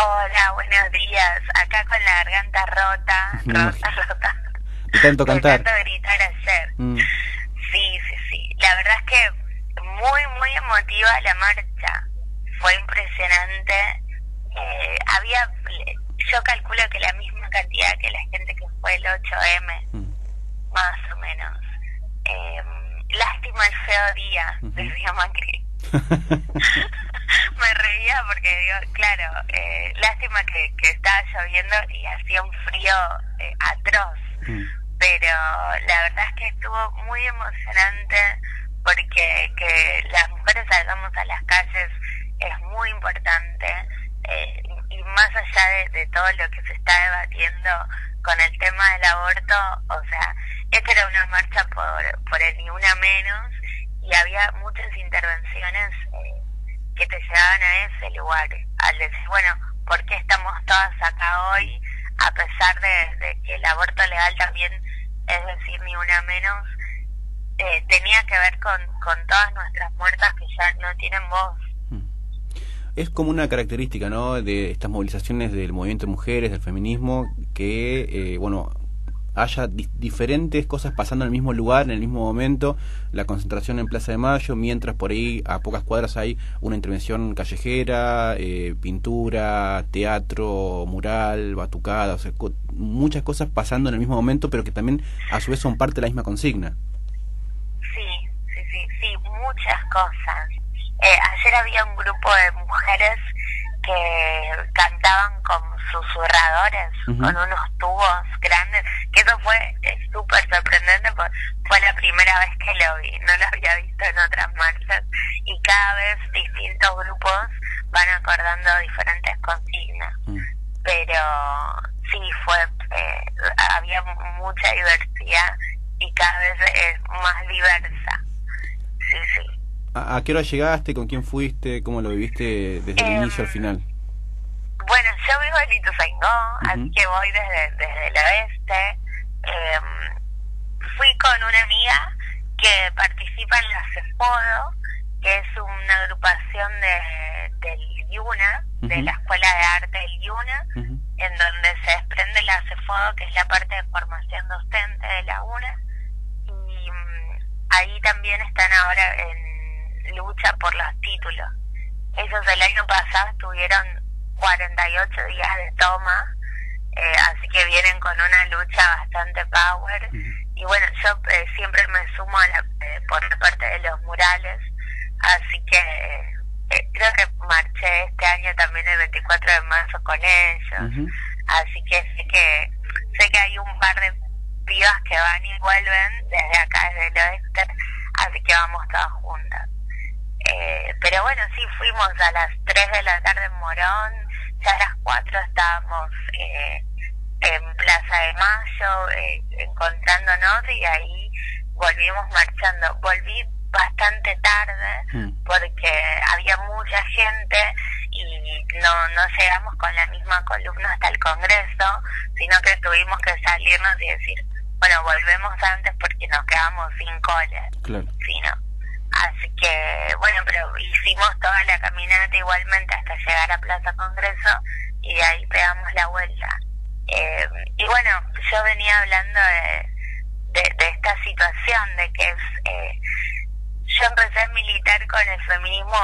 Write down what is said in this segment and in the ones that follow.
Hola, buenos días. Acá con la garganta rota, rota, rota. De tanto cantar. De tanto gritar ayer. Mm. Sí, sí, sí. La verdad es que muy, muy emotiva la marcha. Fue impresionante. Eh, había, yo calculo que la misma cantidad que la gente que fue el 8M, Mm. más o menos. Eh, lástima el feo día, Ujú. decía Macri. Porque digo, claro, eh, lástima que, que estaba lloviendo y hacía un frío eh, atroz Mm. pero la verdad es que estuvo muy emocionante porque que las mujeres salgamos a las calles es muy importante eh, y más allá de, de todo lo que se está debatiendo con el tema del aborto, o sea, esta era una marcha por, por el ni una menos y había muchas intervenciones eh, que te llevaban a ese lugar, al decir, bueno, ¿por qué estamos todas acá hoy? A pesar de, de que el aborto legal también, es decir, ni una menos, eh, tenía que ver con, con todas nuestras muertas que ya no tienen voz. Mm. Es como una característica, ¿no? De estas movilizaciones del movimiento de mujeres, del feminismo, que, eh, bueno, haya di- diferentes cosas pasando en el mismo lugar, en el mismo momento, la concentración en Plaza de Mayo, mientras por ahí a pocas cuadras hay una intervención callejera, eh, pintura, teatro, mural, batucada, o sea, co- muchas cosas pasando en el mismo momento, pero que también a su vez son parte de la misma consigna. Sí, sí, sí, sí, muchas cosas. Eh, ayer había un grupo de mujeres que cantaban con susurradores, con unos tubos grandes, que eso fue eh, súper sorprendente porque fue la primera vez que lo vi, no lo había visto en otras marchas y cada vez distintos grupos van acordando diferentes consignas Mm. pero sí fue eh, había mucha diversidad y cada vez es más diversa sí sí ¿A, a qué hora llegaste? ¿Con quién fuiste? ¿Cómo lo viviste desde el Em, inicio al final? bueno yo vivo en Ituzaingó así que voy desde desde el oeste Em, fui con una amiga que participa en la CEFODO que es una agrupación de del IUNA de la Escuela de Arte del IUNA en donde se desprende la CEFODO, que es la parte de formación docente de la UNA, y mm, ahí también están ahora en lucha por los títulos. Ellos el año pasado estuvieron 48 días de toma, eh, así que vienen con una lucha bastante power. Y bueno, yo eh, siempre me sumo a la, eh, por la parte así que eh, creo que marché este año también el 24 de marzo con ellos, así que sé que sé que hay un par de pibas que van y vuelven desde acá, desde el oeste, así que vamos todas juntas. Eh, pero bueno, sí, fuimos a las 3 de la tarde en Morón, ya a las 4 estábamos eh, en Plaza de Mayo, eh, encontrándonos y ahí volvimos marchando. Volví bastante tarde Mm. porque había mucha gente y no, no llegamos con la misma columna hasta el Congreso, sino que tuvimos que salirnos y decir, bueno, volvemos antes porque nos quedamos sin cola, Claro. ¿sí, no? Así que, bueno, pero hicimos toda la caminata igualmente hasta llegar a Plaza Congreso y de ahí pegamos la vuelta. Eh, y bueno, yo venía hablando de, de, de esta situación, de que es... Eh, yo empecé a militar con el feminismo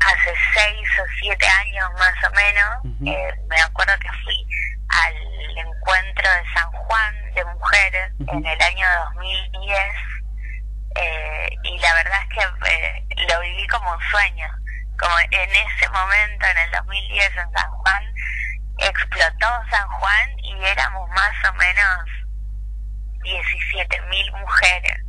hace seis o siete años más o menos. Eh, me acuerdo que fui al encuentro de San Juan de mujeres en el año 2010 eh, y la verdad es que eh, lo viví como un sueño. Como en ese momento, en el 2010 en San Juan, explotó San Juan y éramos más o menos 17 mil mujeres.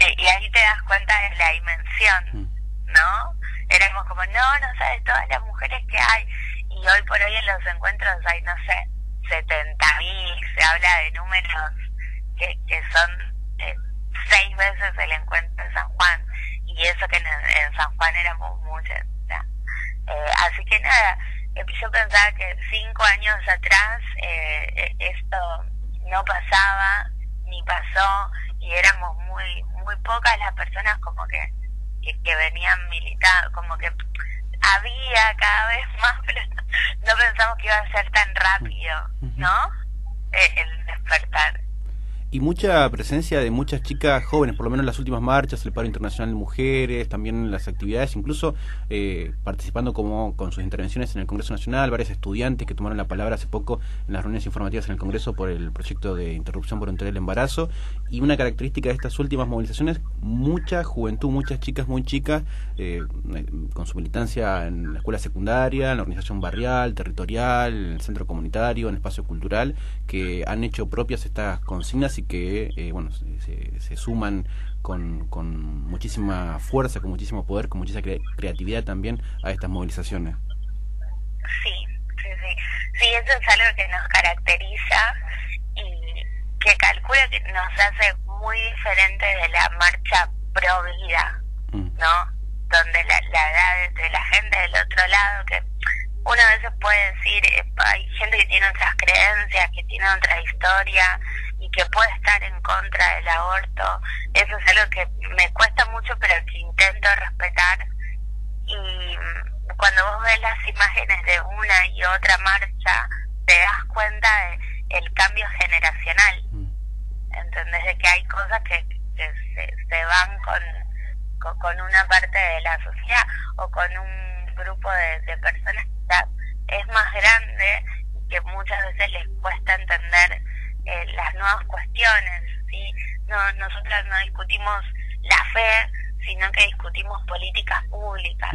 Y, y ahí te das cuenta de la dimensión, Mm. ¿no? Éramos como, no, no sabes todas las mujeres que hay. Y hoy por hoy en los encuentros hay, no sé, 70 mil, se habla de números que, que son eh, seis veces el encuentro de San Juan. Y eso que en, en San Juan éramos muchas. Eh, así que nada, eh, yo pensaba que cinco años atrás eh, eh, esto no pasaba ni pasó y éramos muy muy pocas las personas como que que, que venían militando como que había cada vez más pero que iba a ser tan rápido, ¿no? Eh, el despertar y mucha presencia de muchas chicas jóvenes, por lo menos en las últimas marchas, el paro internacional de mujeres, también en las actividades, incluso eh, participando como con sus intervenciones en el Congreso Nacional, varios estudiantes que tomaron la palabra hace poco en las reuniones informativas en el Congreso por el proyecto de interrupción voluntaria del embarazo. Y una característica de estas últimas movilizaciones, mucha juventud, muchas chicas muy chicas, eh, con su militancia en la escuela secundaria, en la organización barrial, territorial, en el centro comunitario, en el espacio cultural, que han hecho propias estas consignas y que eh, bueno se, se, suman con, con, muchísima fuerza, con muchísimo poder, con muchísima creatividad también a estas movilizaciones. Sí, sí, sí. Sí, eso es algo que nos caracteriza y que calcula que nos hace muy diferente de la marcha pro vida, mm. ¿no? Donde la, la edad de la gente del otro lado, que uno a veces puede decir, eh, hay gente que tiene otras creencias, que tiene otra historia, y que puede estar en contra del aborto, eso es algo que me cuesta mucho, pero que intento respetar. Y cuando vos ves las imágenes de una y otra marcha, te das cuenta de el cambio generacional. Mm. ¿Entendés? De que hay cosas que, se, se, van con, con, una parte de la sociedad o con un grupo de, de personas que es más grande y que muchas veces les cuesta entender eh, las nuevas cuestiones, ¿sí? No, nosotras no discutimos la fe, sino que discutimos políticas públicas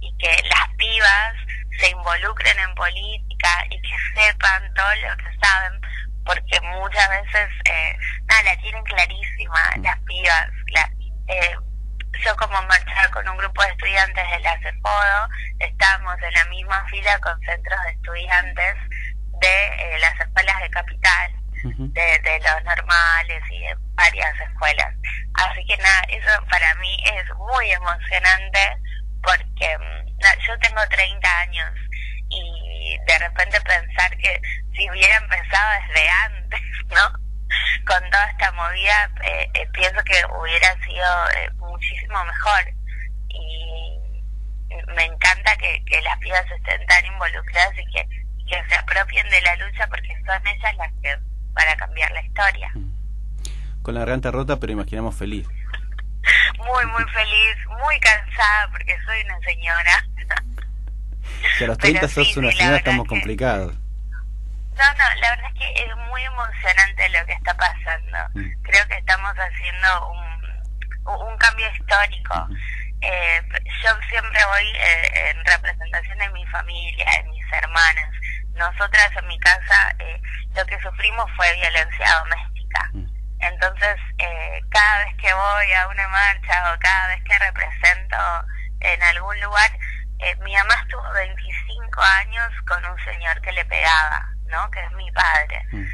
y que las pibas se involucren en política y que sepan todo lo que saben, porque muchas veces, eh, nada, la tienen clarísima las pibas. La, eh, yo como marchaba con un grupo de estudiantes de la CEPODO, estábamos en la misma fila con centros de estudiantes de eh, las escuelas de capital de, los normales y de varias escuelas. Así que nada, eso para mí es muy emocionante porque mm, yo tengo 30 años y de repente pensar que si hubiera empezado desde antes, ¿no? Con toda esta movida, eh, eh, pienso que hubiera sido eh, muchísimo mejor. Y me encanta que, que las pibas estén tan involucradas y que, que se apropien de la lucha porque son ellas las que para cambiar la historia. Mm. Con la garganta rota, pero imaginamos feliz. Muy, muy feliz, muy cansada porque soy una señora. Si a los 30 sos una señora, estamos complicados. No, no, la verdad es que es muy emocionante lo que está pasando. Mm. Creo que estamos haciendo un, un cambio histórico. eh, yo siempre voy eh, en representación de mi familia, de mis hermanas nosotras en mi casa eh, lo que sufrimos fue violencia doméstica. Mm. Entonces, eh, cada vez que voy a una marcha o cada vez que represento en algún lugar, eh, mi mamá estuvo 25 años con un señor que le pegaba, ¿no? Que es mi padre. Mm.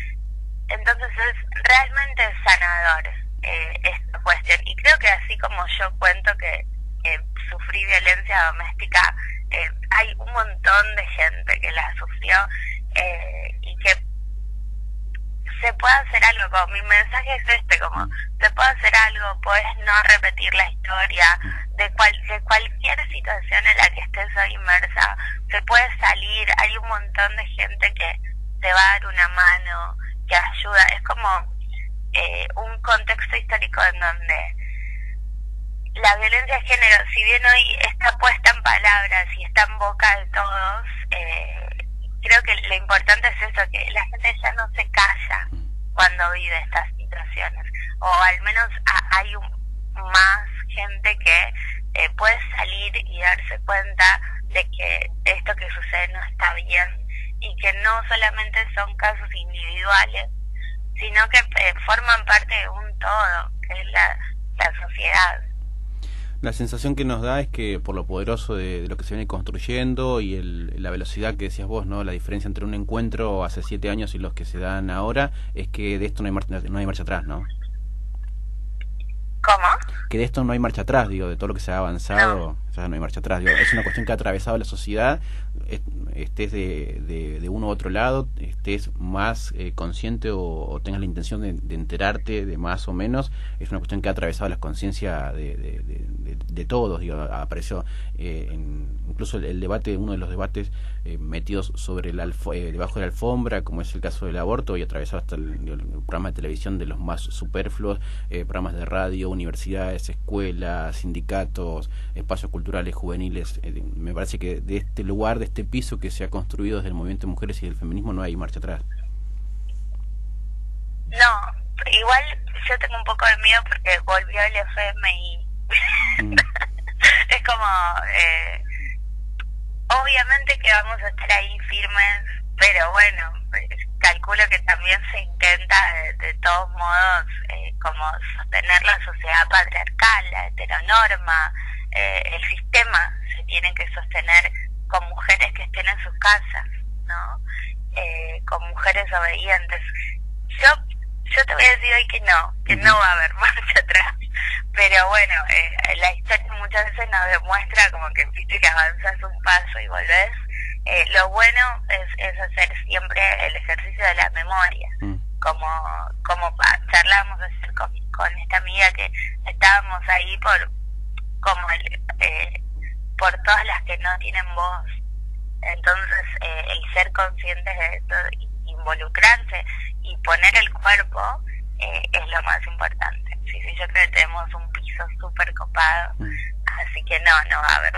Entonces es realmente sanador esta cuestión. Y creo que así como yo cuento que sufrí violencia doméstica, eh, hay un montón de gente que la sufrió eh, y que se puede hacer algo, como mi mensaje es este, como se puede hacer algo, puedes no repetir la historia de, cual, de cualquier situación en la que estés hoy inmersa, se puede salir, hay un montón de gente que te va a dar una mano, que ayuda, es como eh, un contexto histórico en donde la violencia de género, si bien hoy está puesta en palabras está en boca de todos, eh, creo que lo importante es eso, que la gente ya no se calla cuando vive estas situaciones, o al menos hay más gente que eh, puede salir y darse cuenta de que esto que sucede no está bien y que no solamente son casos individuales, sino que eh, forman parte de un todo, que es la, la sociedad. La sensación que nos da es que por lo poderoso de, lo que se viene construyendo y el, la velocidad que decías vos, no, la diferencia entre un encuentro hace siete años y los que se dan ahora, es que de esto no hay marcha, no hay marcha atrás, ¿no? ¿Cómo? Que de esto no hay marcha atrás, digo, de todo lo que se ha avanzado. O sea, no hay marcha atrás. es una cuestión que ha atravesado la sociedad, estés de, de, uno u otro lado, estés más eh, consciente o, tengas la intención de, enterarte de más o menos, es una cuestión que ha atravesado la conciencia de, de, todos. Digo, apareció eh, incluso el, debate, uno de los debates eh, metidos sobre el debajo de la alfombra, como es el caso del aborto, y atravesado hasta el, programa de televisión de los más superfluos, programas de radio, universidades, escuelas, sindicatos, espacios culturales juveniles. me parece que de este lugar, de este piso que se ha construido desde el movimiento de mujeres y del feminismo, no hay marcha atrás. No, igual yo tengo un poco de miedo porque volvió el FM y mm. es como, eh, obviamente que vamos a estar ahí firmes, pero bueno, calculo que también se intenta de, todos modos eh, como sostener la sociedad patriarcal, la heteronorma, eh, el sistema se tiene que sostener con mujeres que estén en sus casas, ¿no? Eh, con mujeres obedientes. Yo yo te voy a decir hoy que no, que no va a haber marcha atrás. Pero bueno, eh, la historia muchas veces nos demuestra como que viste que avanzas un paso y volvés. Eh, lo bueno es, es hacer siempre el ejercicio de la memoria. Mm. Como, como charlamos con, con esta amiga que estábamos ahí por como el, eh, por todas las que no tienen voz. Entonces, eh, el ser conscientes de esto, involucrarse y poner el cuerpo eh, es lo más importante. Sí, sí, yo creo que tenemos un piso súper copado, mm. así que no, no va a haber